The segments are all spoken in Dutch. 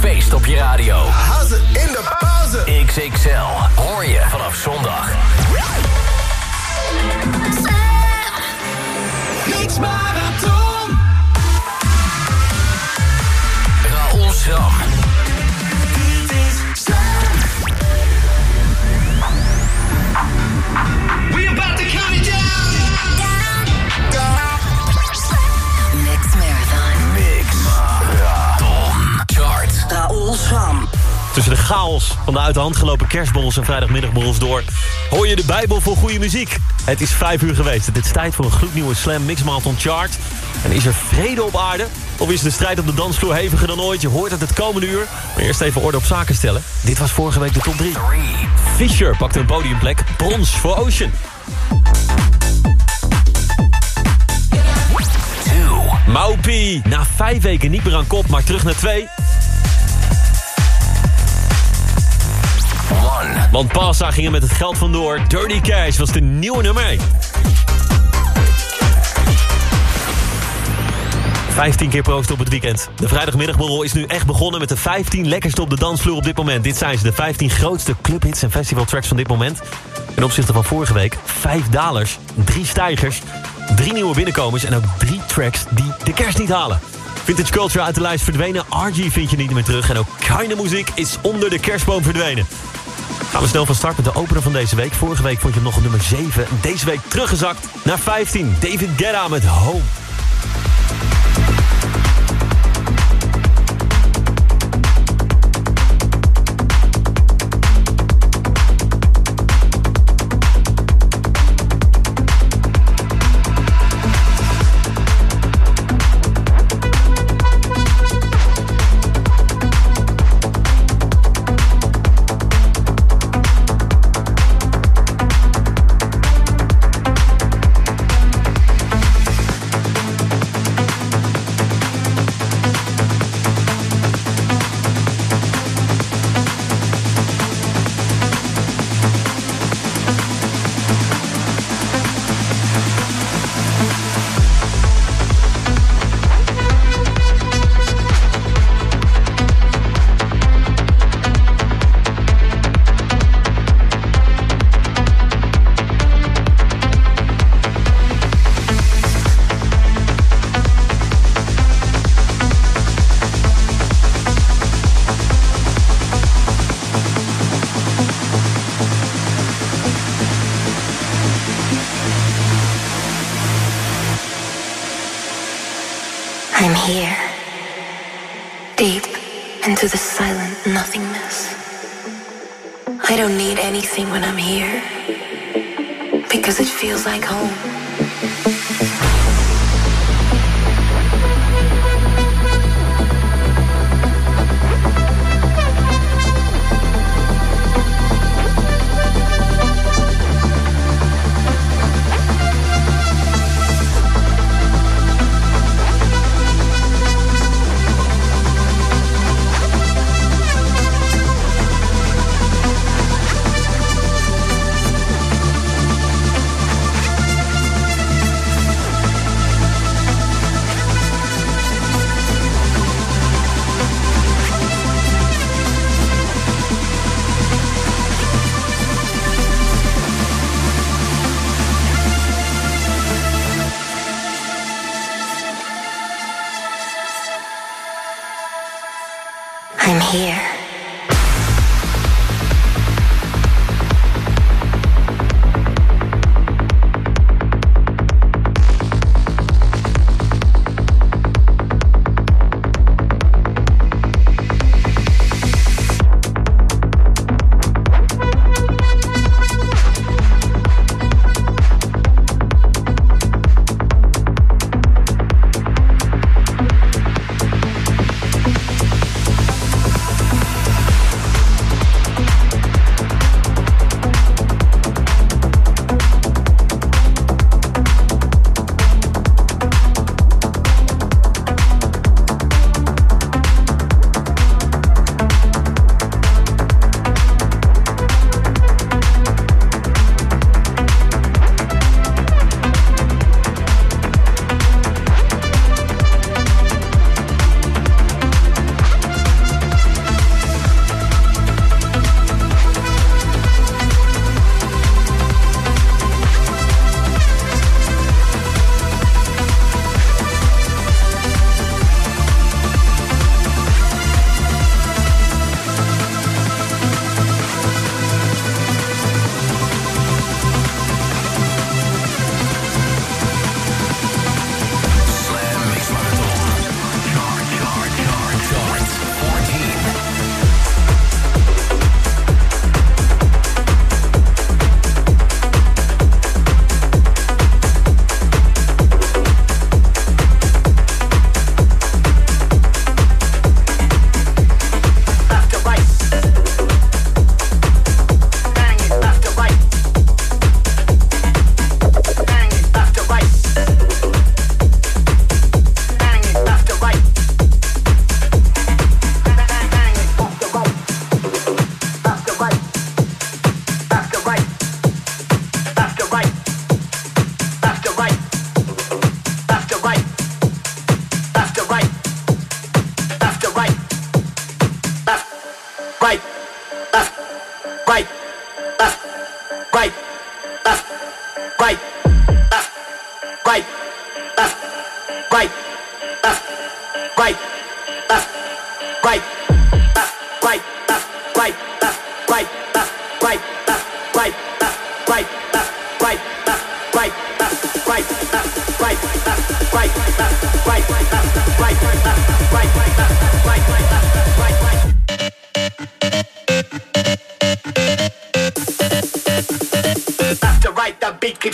feest op je radio. Hazen in de pauze. XXL hoor je vanaf zondag. Mix Marathon. Raoul Schram. Tussen de chaos van de uit de hand gelopen kerstborrels en vrijdagmiddagborrels door... hoor je de Bijbel voor goede muziek. Het is vijf uur geweest. Het is tijd voor een gloednieuwe Slam Mix Marathon Chart. En is er vrede op aarde? Of is de strijd op de dansvloer heviger dan ooit? Je hoort het het komende uur. Maar eerst even orde op zaken stellen. Dit was vorige week de top 3. 3. Fisher pakte een podiumplek. Brons voor Ocean. 2. Maupi, na vijf weken niet meer aan kop, maar terug naar twee. Want Passa ging er met het geld vandoor. Dirty Cash was de nieuwe nummer 1. 15 keer proost op het weekend. De vrijdagmiddagborrel is nu echt begonnen met de 15 lekkerste op de dansvloer op dit moment. Dit zijn ze, de 15 grootste clubhits en festivaltracks van dit moment. Ten opzichte van vorige week, 5 dalers, 3 stijgers, 3 nieuwe binnenkomers... en ook 3 tracks die de kerst niet halen. Vintage Culture uit de lijst verdwenen, RG vind je niet meer terug... en ook Keine Muziek is onder de kerstboom verdwenen. Gaan we snel van start met de opener van deze week. Vorige week vond je hem nog op nummer 7. Deze week teruggezakt naar 15. David Guetta met Home.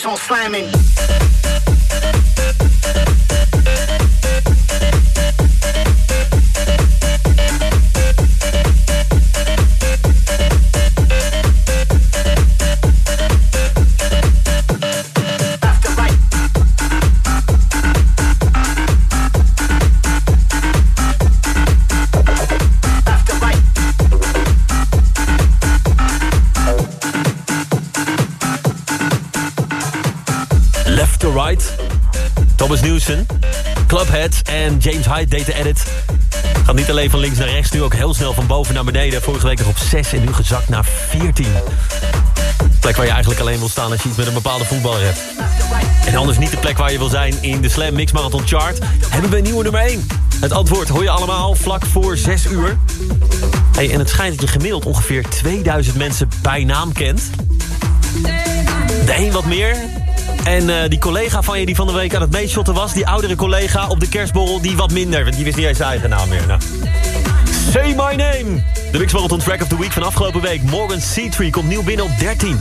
On slamming. Van links naar rechts, nu ook heel snel van boven naar beneden. Vorige week nog op 6 en nu gezakt naar 14. Plek waar je eigenlijk alleen wil staan als je iets met een bepaalde voetballer hebt. En anders niet de plek waar je wil zijn in de Slam Mix Marathon Chart. Hebben we een nieuwe nummer 1. Het antwoord hoor je allemaal vlak voor 6 uur. Hey, en het schijnt dat je gemiddeld ongeveer 2000 mensen bij naam kent. De een wat meer. En eh, die collega van je die van de week aan het meeshotten was... die oudere collega op de kerstborrel, die wat minder. Want die wist niet eens zijn eigen naam meer. Nou. Say My Name. De Mix Marathon Track of the Week van afgelopen week. Morgan C3 komt nieuw binnen op 13.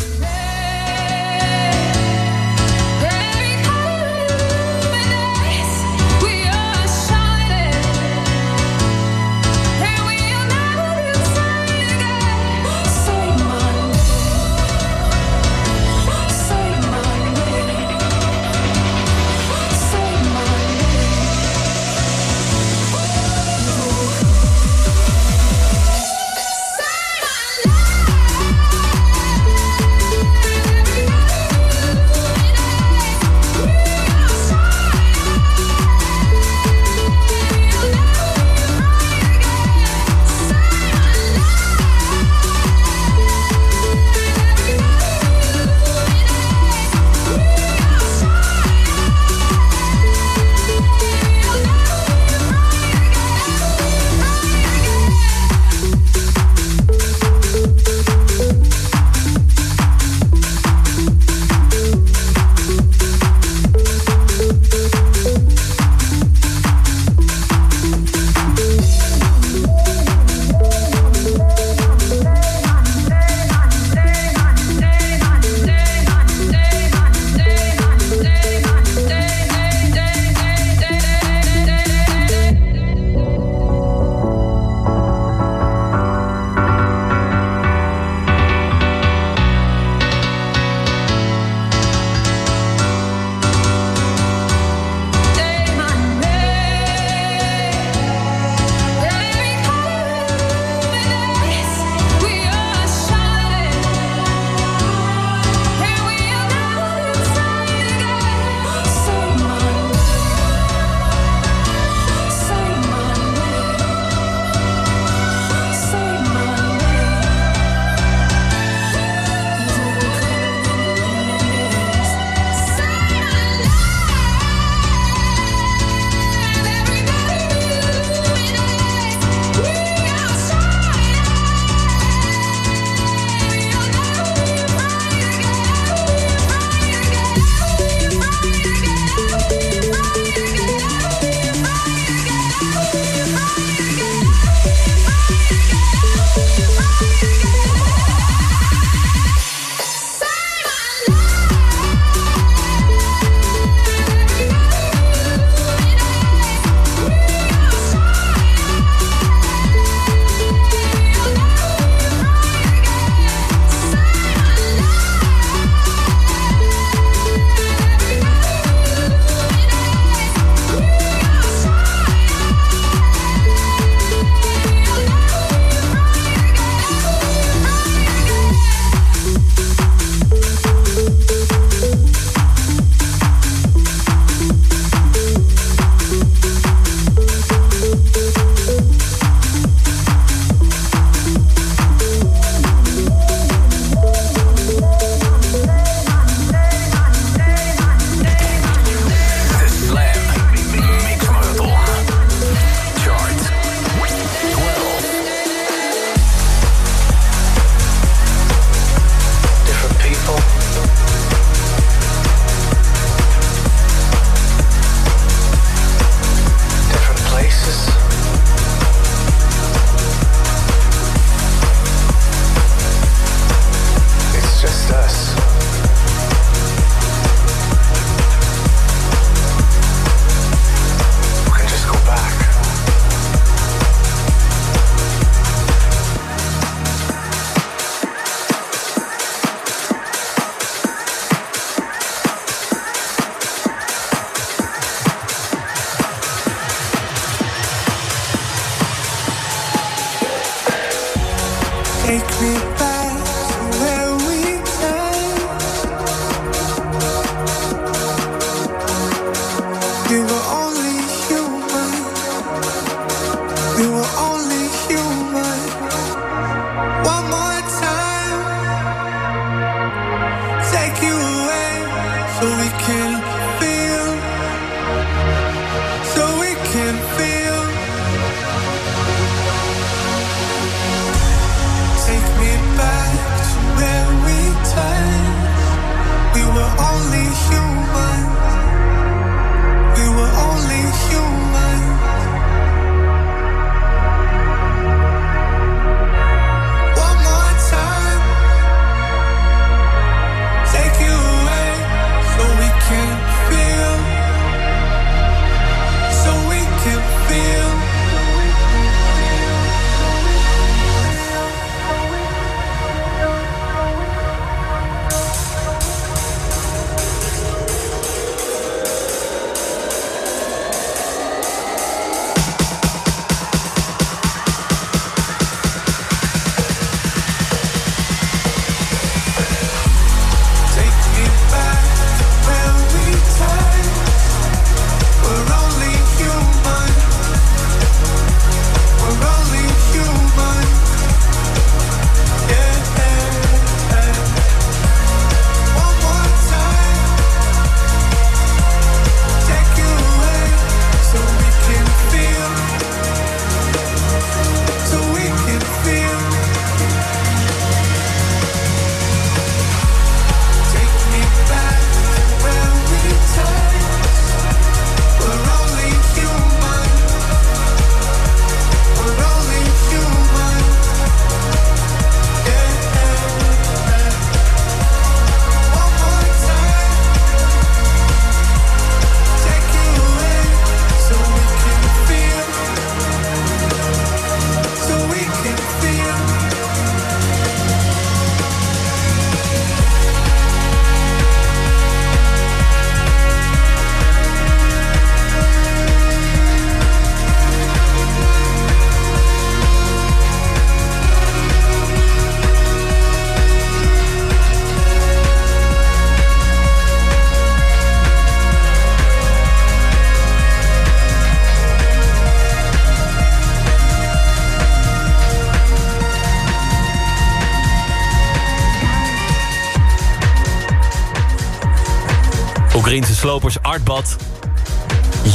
Slopers Artbad.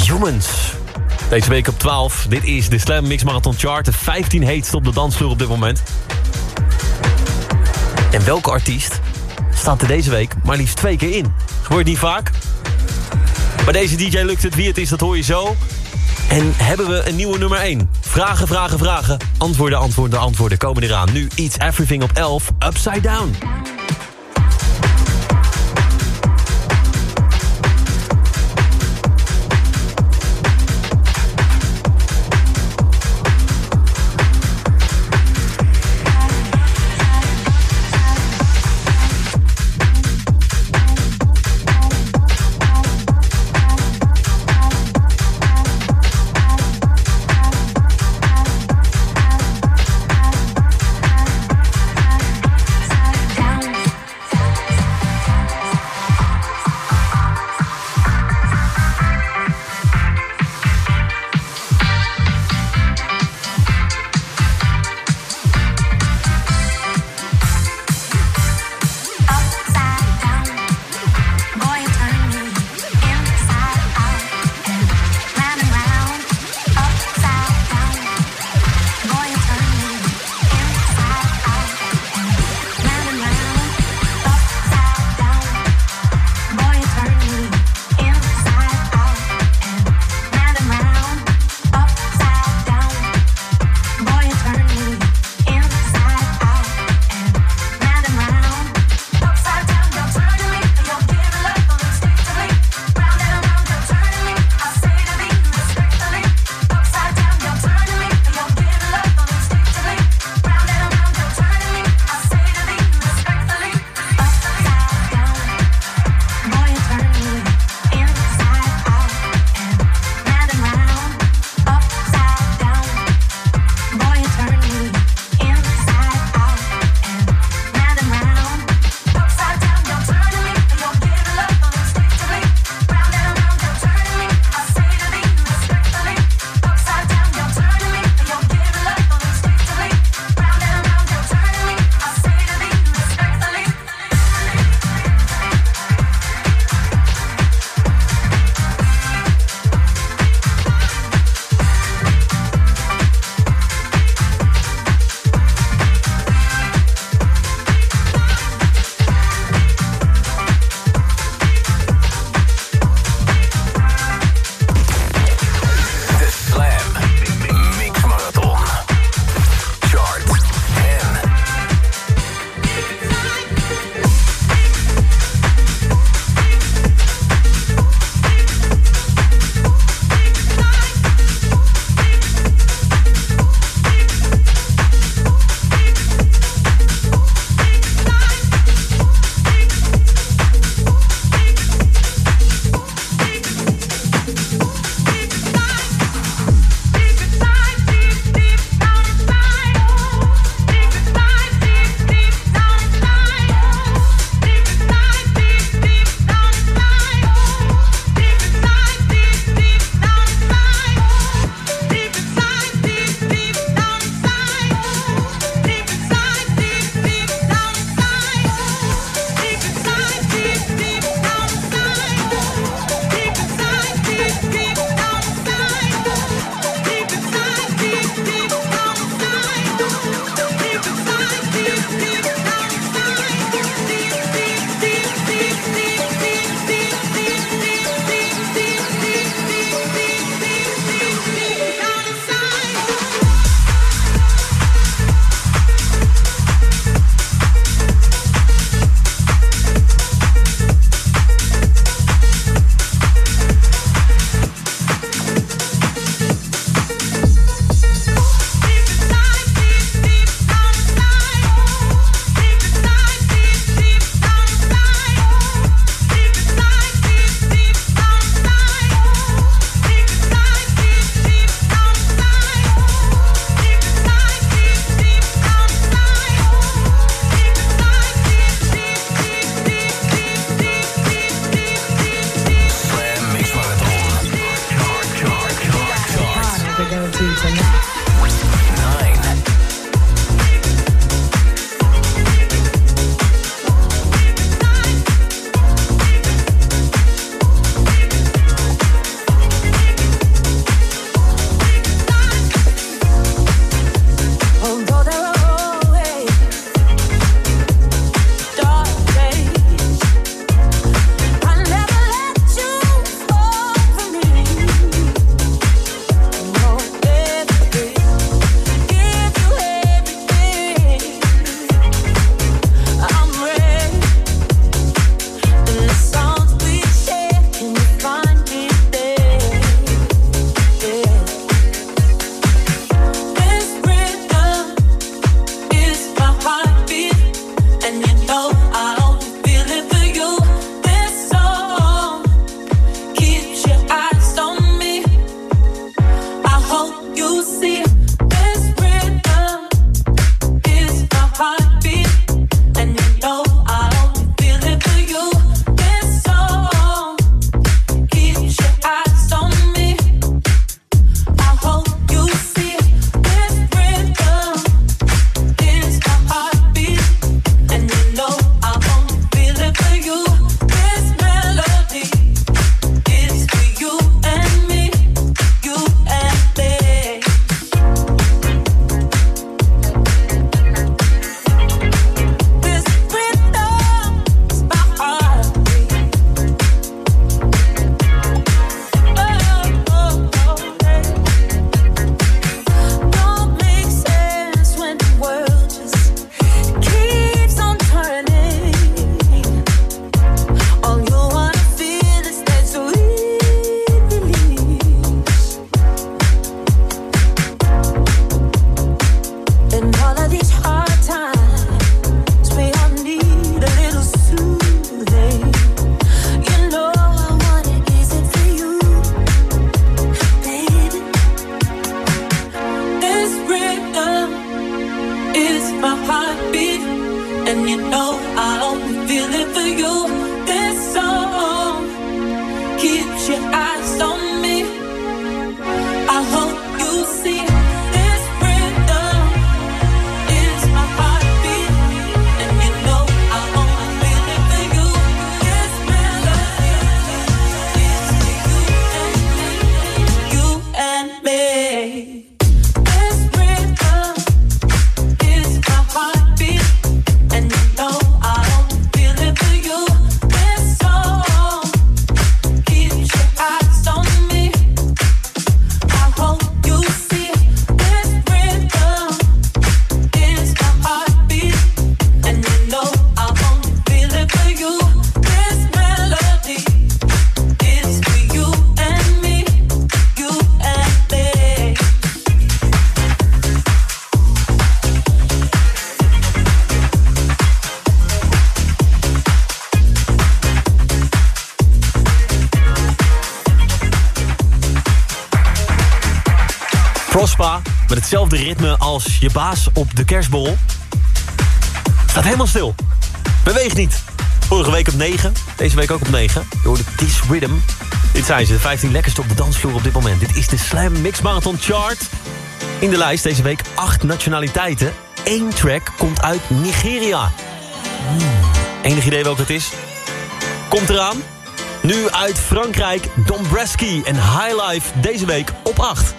Humans. Deze week op 12. Dit is de Slam Mix Marathon Chart. De 15 heetste op de dansvloer op dit moment. En welke artiest staat er deze week maar liefst twee keer in? Gebeurt niet vaak. Bij deze DJ lukt het. Wie het is, dat hoor je zo. En hebben we een nieuwe nummer 1? Vragen, vragen, vragen. Antwoorden, antwoorden, antwoorden komen eraan. Nu Eats Everything op 11. Upside. Down. Met hetzelfde ritme als je baas op de kerstbol. Staat helemaal stil. Beweegt niet. Vorige week op 9. Deze week ook op 9. Door de This Rhythm. Dit zijn ze, de 15 lekkerste op de dansvloer op dit moment. Dit is de Slam Mix Marathon Chart. In de lijst deze week 8 nationaliteiten. Eén track komt uit Nigeria. Hmm. Enig idee welke het is? Komt eraan. Nu uit Frankrijk, Dombreski en High Life deze week op 8.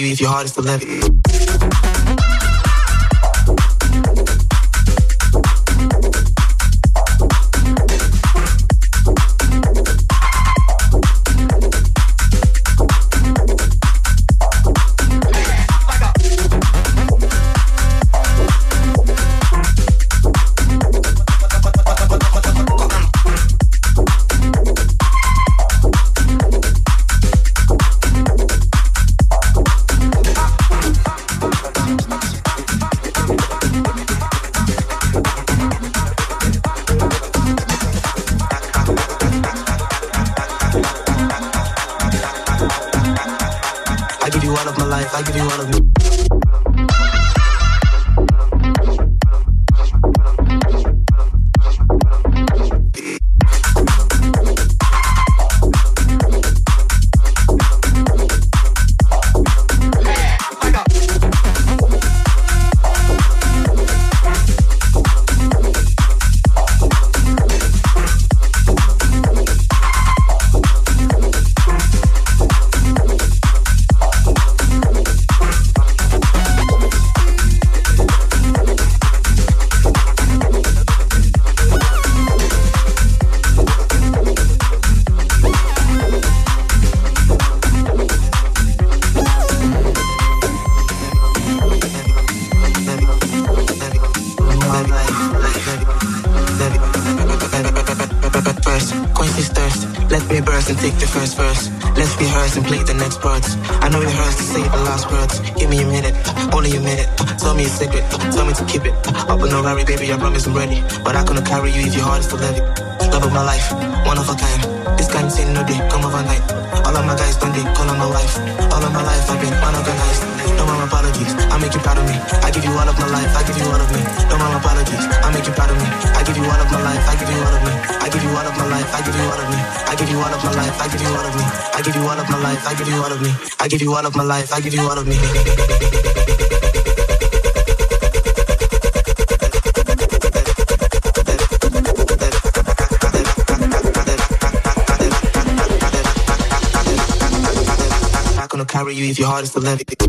You if your heart is still. I Hurry, baby, I promise I'm ready. But I couldn't carry you if your heart is still heavy. Love of my life, one of a kind. This kind say no day, come overnight. All of my guys done they call on my wife. All of my life I've been unorganized. No more apologies, I make you proud of me. I give you all of my life, I give you all of me. No more apologies, I make you proud of me. I give you all of my life, I give you all of me. I give you all of my life, I give you all of me. I give you all of my life, I give you all of me. I give you all of my life, I give you all of me. I give you all of my life, I give you all of me. Carry you if your heart is still heavy.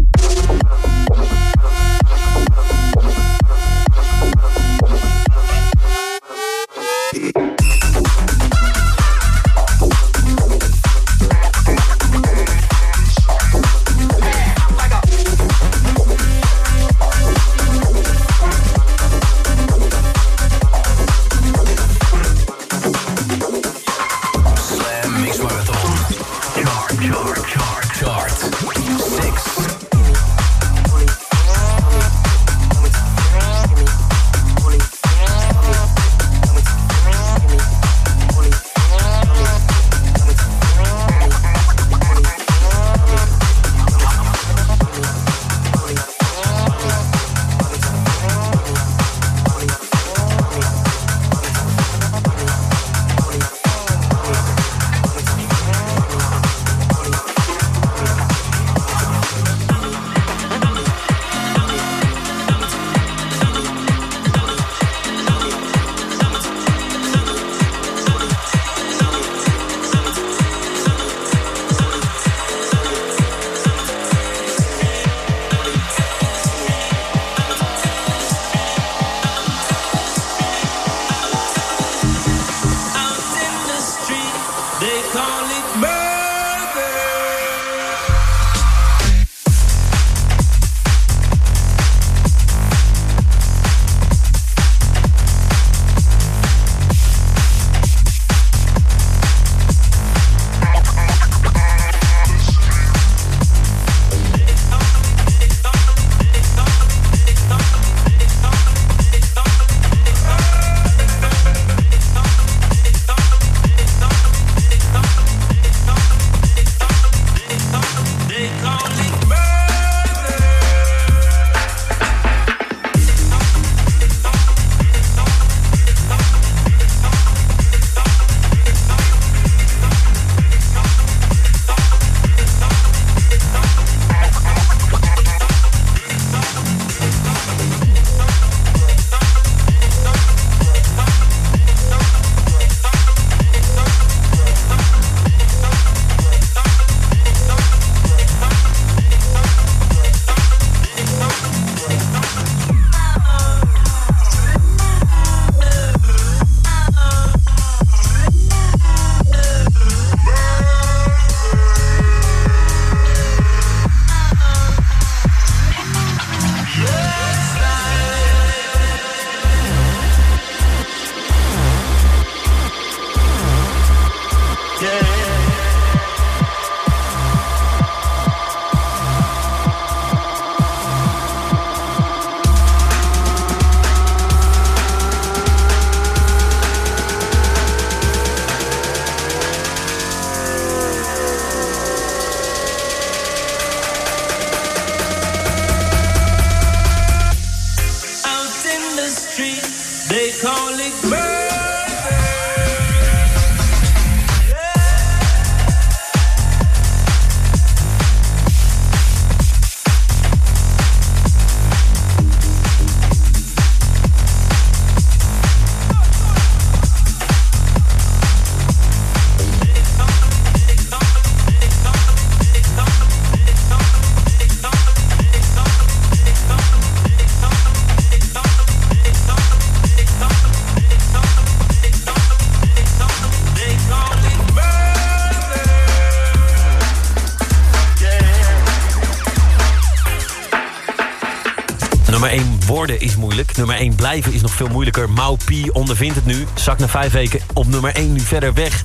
Is moeilijk. Nummer 1 blijven is nog veel moeilijker. Mau P ondervindt het nu. Zak na vijf weken op nummer 1 nu verder weg.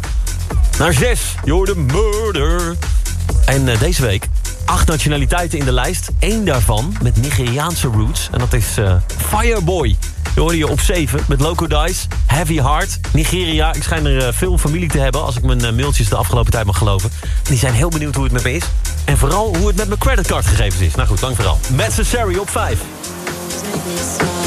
Naar 6. You're the murder. En eh, deze week acht nationaliteiten in de lijst. Eén daarvan met Nigeriaanse roots. En dat is eh, Fireboy. Hoorde je op 7 met Loco Dice. Heavy Heart. Nigeria. Ik schijn er eh, veel familie te hebben... als ik mijn mailtjes de afgelopen tijd mag geloven. En die zijn heel benieuwd hoe het met me is. En vooral hoe het met mijn creditcardgegevens is. Nou goed, lang vooral. Necessary op 5. makes me smile.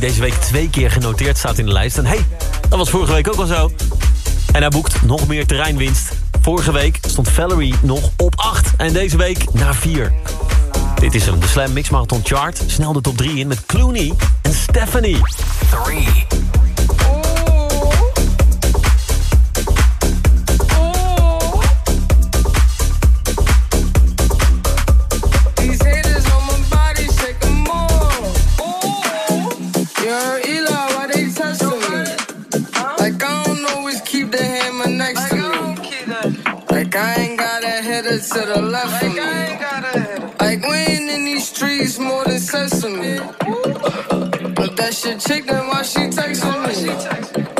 Die deze week twee keer genoteerd staat in de lijst. En hey, dat was vorige week ook al zo. En hij boekt nog meer terreinwinst. Vorige week stond Valerie nog op 8 en deze week naar 4. Dit is hem, de Slam Mix Marathon Chart. Snel de top 3 in met Clooney en Stephanie. 3. That shit then why she texting me?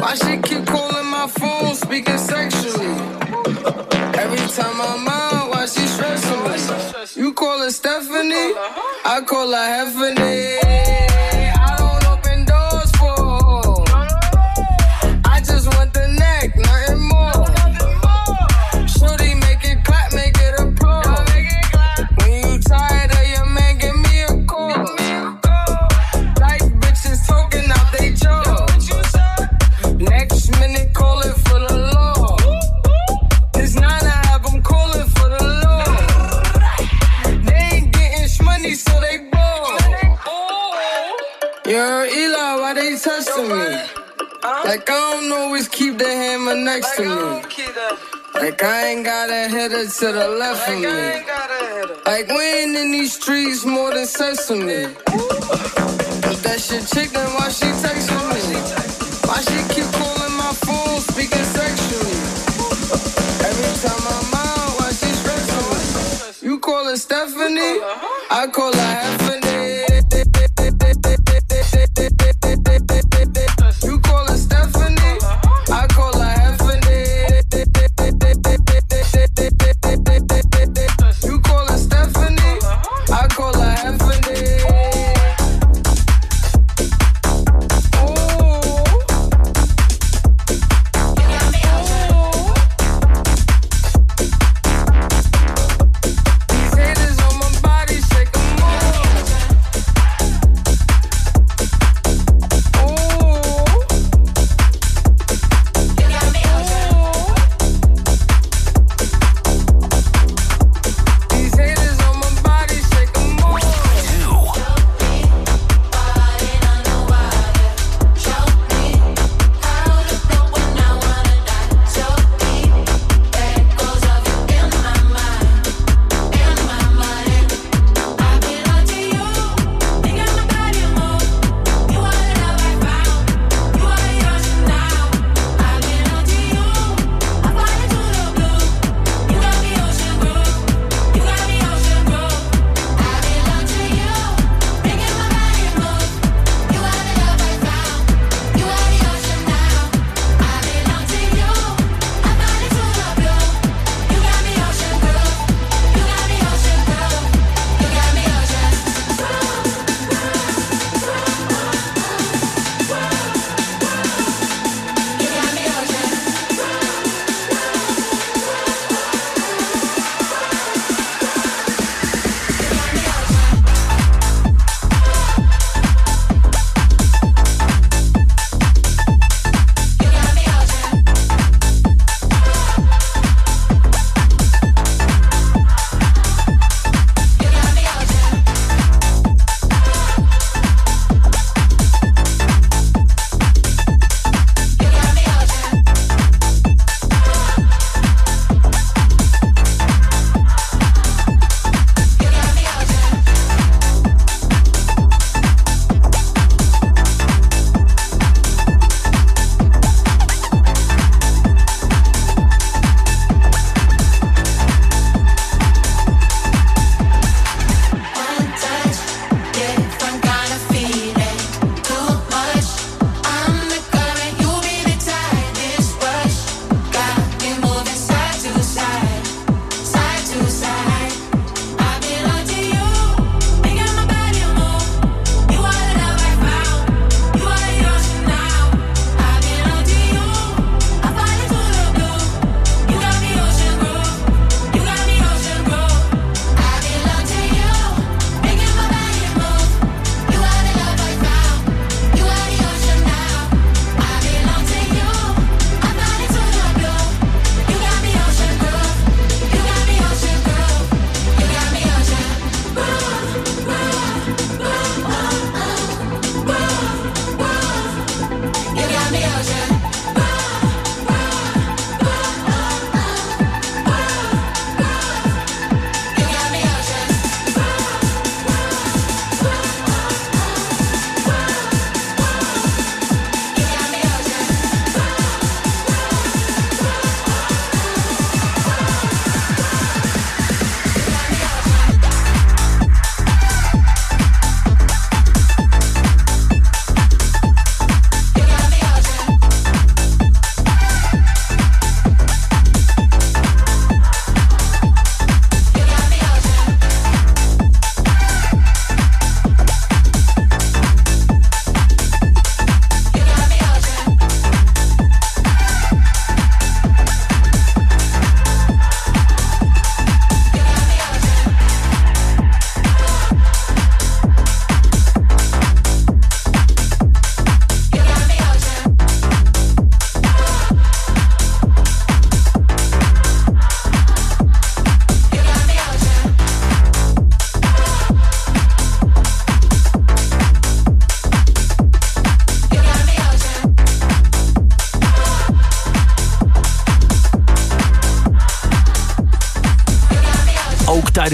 Why she keep calling my phone, speaking sexually? Every time I'm out, why she stressing me? You call her Stephanie, I call her Heffany. A header to the left of me. Like we ain't in these streets more than sesame. But that shit chicken, why she texting me? Why she keep calling my phone, speaking sexually? Every time I'm out, why she stressing me? You call her Stephanie, I call her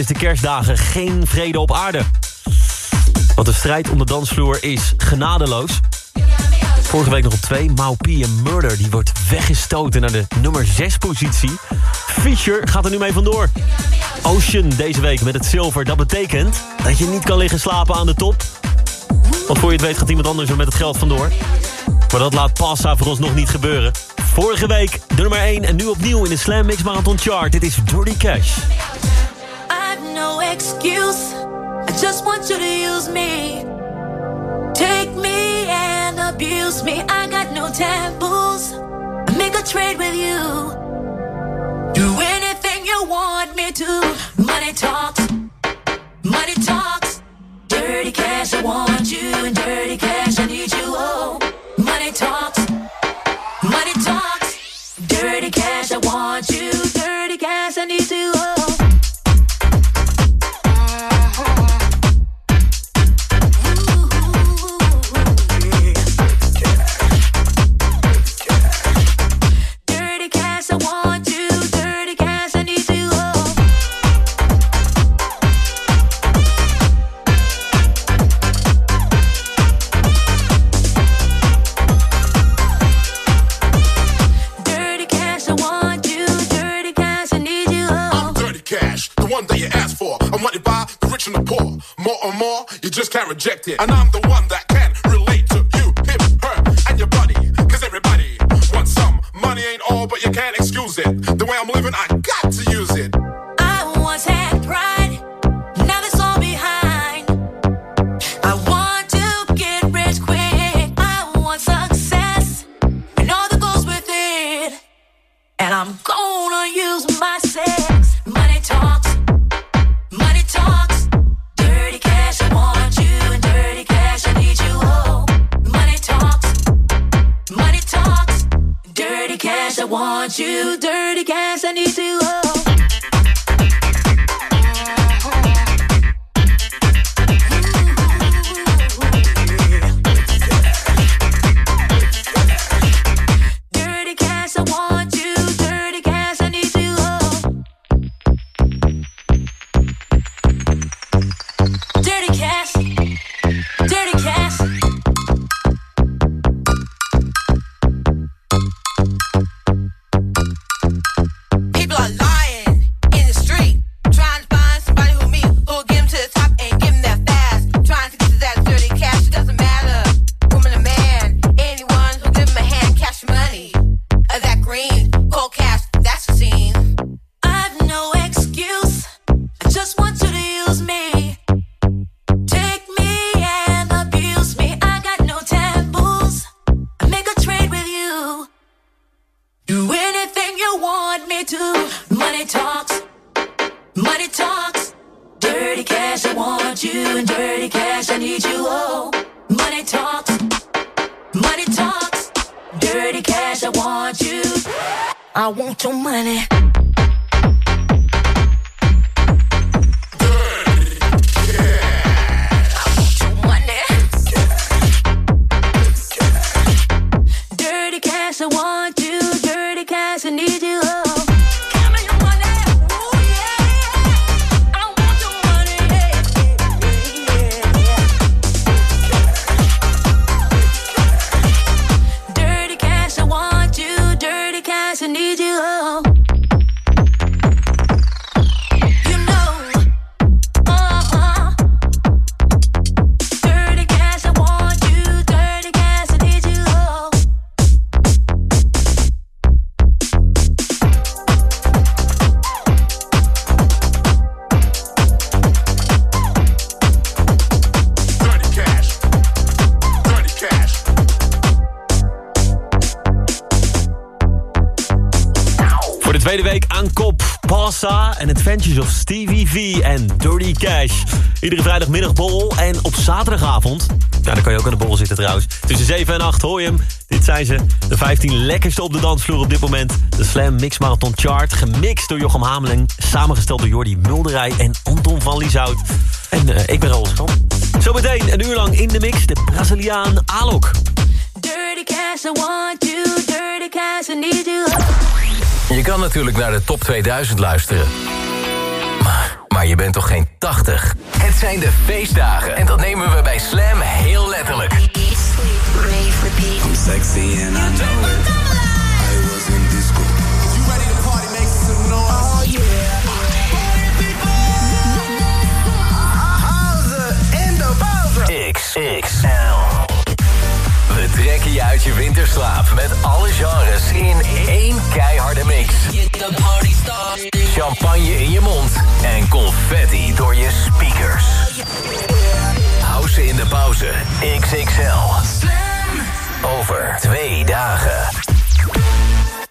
tijdens de kerstdagen geen vrede op aarde. Want de strijd om de dansvloer is genadeloos. Vorige week nog op 2, Maupi en Murder. Die wordt weggestoten naar de nummer 6 positie. Fisher gaat er nu mee vandoor. Ocean deze week met het zilver. Dat betekent dat je niet kan liggen slapen aan de top. Want voor je het weet gaat iemand anders er met het geld vandoor. Maar dat laat Passa voor ons nog niet gebeuren. Vorige week de nummer 1 en nu opnieuw in de Slam Mix Marathon Chart. Dit is Dirty Cash. Excuse. I just want you to use me. Take me and abuse me. I got no taboos. I make a trade with you. Do anything you want me to. Money talks. Iedere vrijdagmiddag borrel en op zaterdagavond... Ja, dan kan je ook aan de borrel zitten trouwens. Tussen 7 en 8 hoor je hem. Dit zijn ze. De 15 lekkerste op de dansvloer op dit moment. De Slam Mix Marathon Chart. Gemixt door Jochem Hameling. Samengesteld door Jordi Mulderij en Anton van Lieshout. En eh, ik ben Roel Schram. Zometeen een uur lang in de mix. De Braziliaan Alok. Dirty cash, I want you. Dirty cash, I need you. Je kan natuurlijk naar de top 2000 luisteren maar je bent toch geen 80? Het zijn de feestdagen. En dat nemen we bij Slam heel letterlijk. X, X, uit je winterslaap met alle genres in één keiharde mix. Champagne in je mond en confetti door je speakers. House in de pauze, XXL. Over twee dagen.